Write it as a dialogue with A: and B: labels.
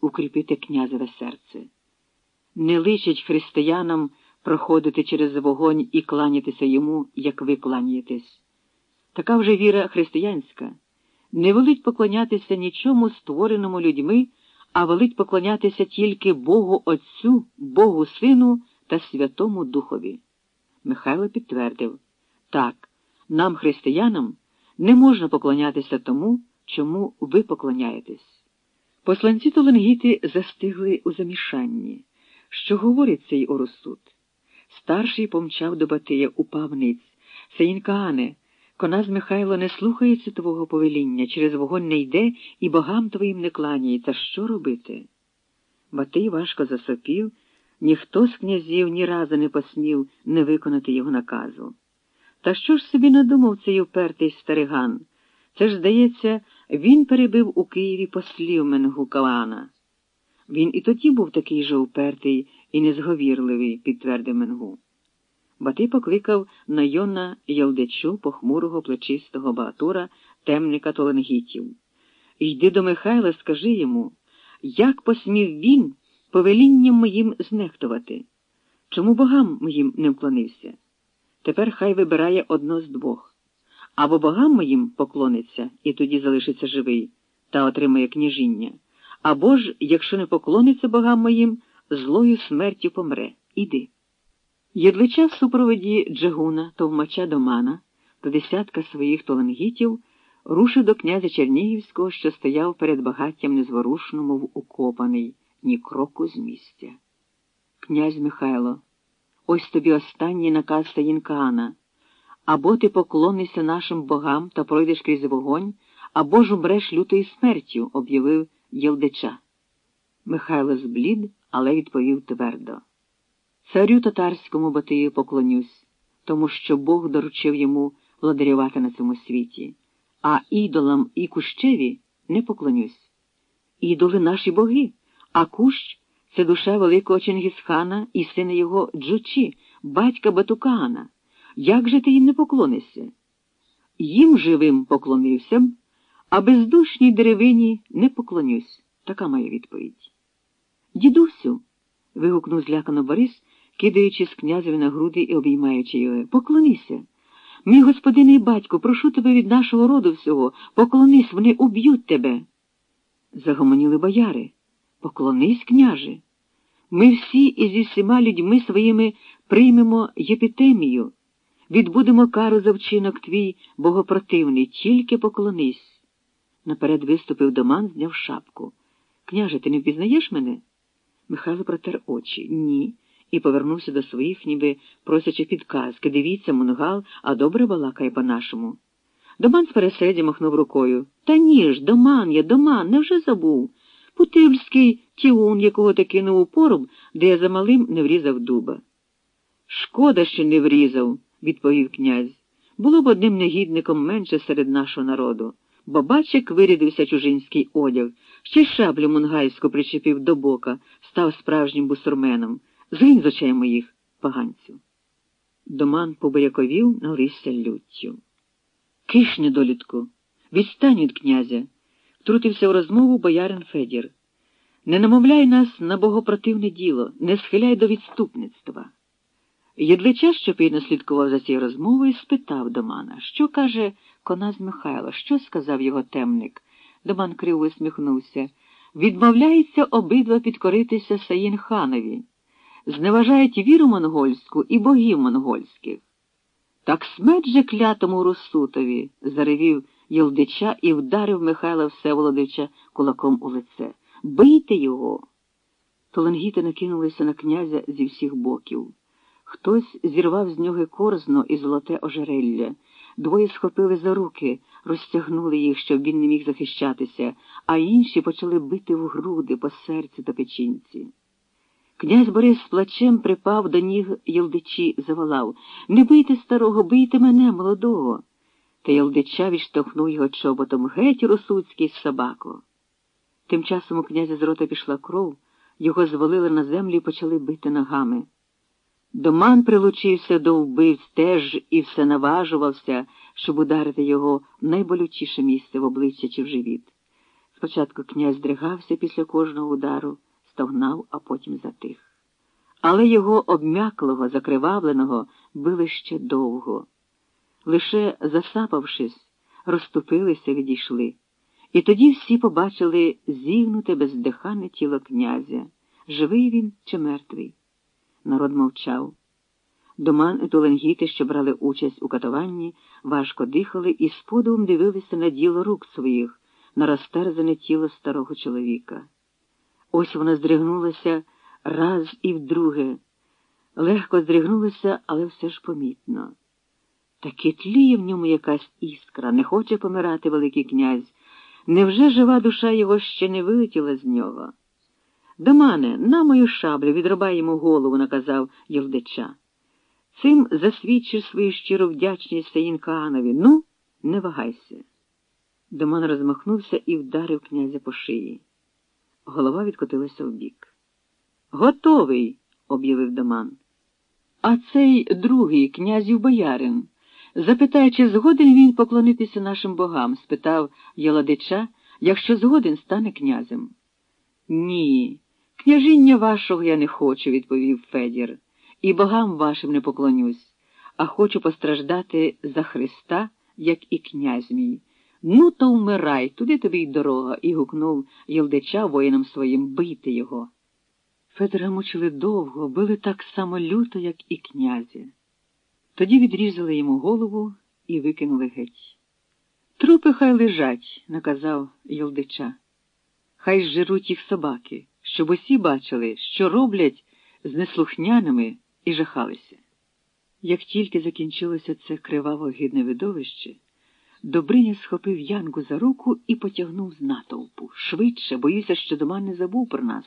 A: укріпити князеве серце. Не личить християнам проходити через вогонь і кланятися йому, як ви кланяєтесь. Така вже віра християнська не велить поклонятися нічому створеному людьми, а велить поклонятися тільки Богу Отцю, Богу Сину та Святому Духові. Михайло підтвердив так, нам, християнам, не можна поклонятися тому, чому ви поклоняєтесь. Посланці Толенгіти застигли у замішанні. Що говорить цей оросуд? Старший помчав до Батия, упав ниць. Сеїнкаане, коназ Михайло не слухається твого повеління, через вогонь не йде і богам твоїм не кланяється. Що робити? Батий важко засопів, ніхто з князів ні разу не посмів не виконати його наказу. Та що ж собі надумав цей упертий стариган? Це ж, здається, він перебив у Києві послів Менгу Калана. Він і тоді був такий же упертий і незговірливий, підтвердив Менгу. Батий покликав на Йона Ялдечу похмурого плечистого багатура темника Толенгітів. Йди до Михайла, скажи йому, як посмів він повелінням моїм знехтувати? Чому богам моїм не вклонився? Тепер хай вибирає одно з двох. Або богам моїм поклониться і тоді залишиться живий та отримає княжіння, або ж, якщо не поклониться богам моїм, злою смертю помре. Іди. Єдлича в супроводі Джагуна, товмача Домана та десятка своїх толенгітів рушив до князя Чернігівського, що стояв перед багаттям незворушно, мов укопаний, ні кроку з місця. Князь Михайло, ось тобі останній наказ Таїнкаана. Або ти поклонишся нашим богам та пройдеш крізь вогонь, або ж умреш лютою смертю, об'явив Єлдича. Михайло зблід, але відповів твердо. Царю татарському Батию поклонюсь, тому що Бог доручив йому владарювати на цьому світі, а ідолам і кущеві не поклонюсь. Ідоли наші боги, а кущ це душа великого Чингісхана і сина його Джучі, батька Батукаана. Як же ти їм не поклонишся? Їм живим поклонився б, а бездушній деревині не поклонюсь. Така моя відповідь. Дідусю. вигукнув злякано Борис, кидаючись князеві на груди і обіймаючи його. Поклонися. Мій господине і батько, прошу тебе від нашого роду всього. Поклонись, вони уб'ють тебе. Загомоніли бояри. Поклонись, княже. Ми всі і зі всіма людьми своїми приймемо єпітемію. Відбудемо кару за вчинок твій, богопротивний, тільки поклонись. Наперед виступив доман, зняв шапку. Княже, ти не впізнаєш мене? Михайло протер очі. Ні. І повернувся до своїх, ніби просячи підказки. Дивіться, мунгал, а добре балакає по-нашому. Доман з переседі махнув рукою. Та ні ж, доман я, доман, невже забув? Путивльський тіун, якого ти кинув у поруб, де я за малим не врізав дуба. Шкода, що не врізав відповів князь. Було б одним негідником менше серед нашого народу. бо бачик вирядився чужинський одяг, ще й шаблю мунгайську причепив до бока, став справжнім бусурменом. Згинь з очей моїх, поганцю. Доман побояковів налився люттю. Киш, недолітку, відстань від князя, втрутився в розмову боярин Федір. Не намовляй нас на богопротивне діло, не схиляй до відступництва. Єдлича, що пильно слідкував за цією розмовою, спитав Домана, що каже Коназ Михайло, що сказав його темник. Доман криво усміхнувся. Відмовляється обидва підкоритися Саїн ханові, зневажають віру монгольську і богів монгольських. Так смерть же клятому Русутові, заревів Єлдича і вдарив Михайла Всеволодича кулаком у лице. Бийте його. Толенгіти накинулися на князя зі всіх боків. Хтось зірвав з нього корзно і золоте ожерелля. Двоє схопили за руки, розтягнули їх, щоб він не міг захищатися, а інші почали бити в груди по серцю та печінці. Князь Борис плачем припав до ніг Єлдичі, заволав Не бийте старого, бийте мене, молодого. Та Єлдича відштовхнув його чоботом геть росуцький собако. Тим часом у князя з рота пішла кров, його звалили на землю і почали бити ногами. Доман прилучився до вбивць теж і все наважувався, щоб ударити його в найболючіше місце в обличчя чи в живіт. Спочатку князь здригався після кожного удару, стогнав, а потім затих. Але його обмяклого, закривавленого били ще довго. Лише засапавшись, розступилися, відійшли. І тоді всі побачили зігнуте бездихане тіло князя. Живий він чи мертвий? Народ мовчав. Доман і Туленгіти, що брали участь у катуванні, важко дихали і з подивом дивилися на діло рук своїх, на розтерзане тіло старого чоловіка. Ось воно здригнулося раз і вдруге. Легко здригнулося, але все ж помітно. Таки тліє в ньому якась іскра, не хоче помирати Великий князь. Невже жива душа його ще не вилетіла з нього? Домане, на мою шаблю відрубай йому голову, наказав Євдича. Цим засвідчиш свою щиру вдячність Саїнкаанові. Ну, не вагайся. Доман розмахнувся і вдарив князя по шиї. Голова відкотилася вбік. Готовий, об'явив Доман. А цей другий князів боярин. Запитай, чи згоден він поклонитися нашим богам? спитав Єладича, якщо згоден, стане князем. Ні, княжіння вашого я не хочу, відповів Федір, і богам вашим не поклонюсь, а хочу постраждати за Христа, як і князь мій. Ну, то вмирай, туди тобі й дорога, і гукнув Єлдича воїнам своїм бити його. Федора мучили довго, били так само люто, як і князя. Тоді відрізали йому голову і викинули геть. Трупи хай лежать, наказав Йолдича. Хай жируть їх собаки, щоб усі бачили, що роблять з неслухняними і жахалися. Як тільки закінчилося це криваво гидне видовище, Добриня схопив Янку за руку і потягнув з натовпу. Швидше, боюся, що дома не забув про нас.